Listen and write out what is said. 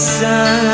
sun.